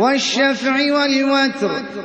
وَالشَّفْعِ وَالْوَتْرِ.